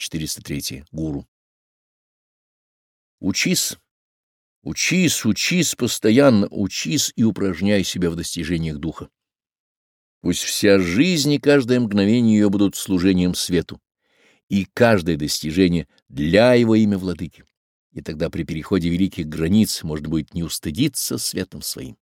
403. Гуру. Учись, учись, учись постоянно, учись и упражняй себя в достижениях духа. Пусть вся жизнь и каждое мгновение ее будут служением свету, и каждое достижение для его имя владыки. И тогда при переходе великих границ можно будет не устыдиться светом своим.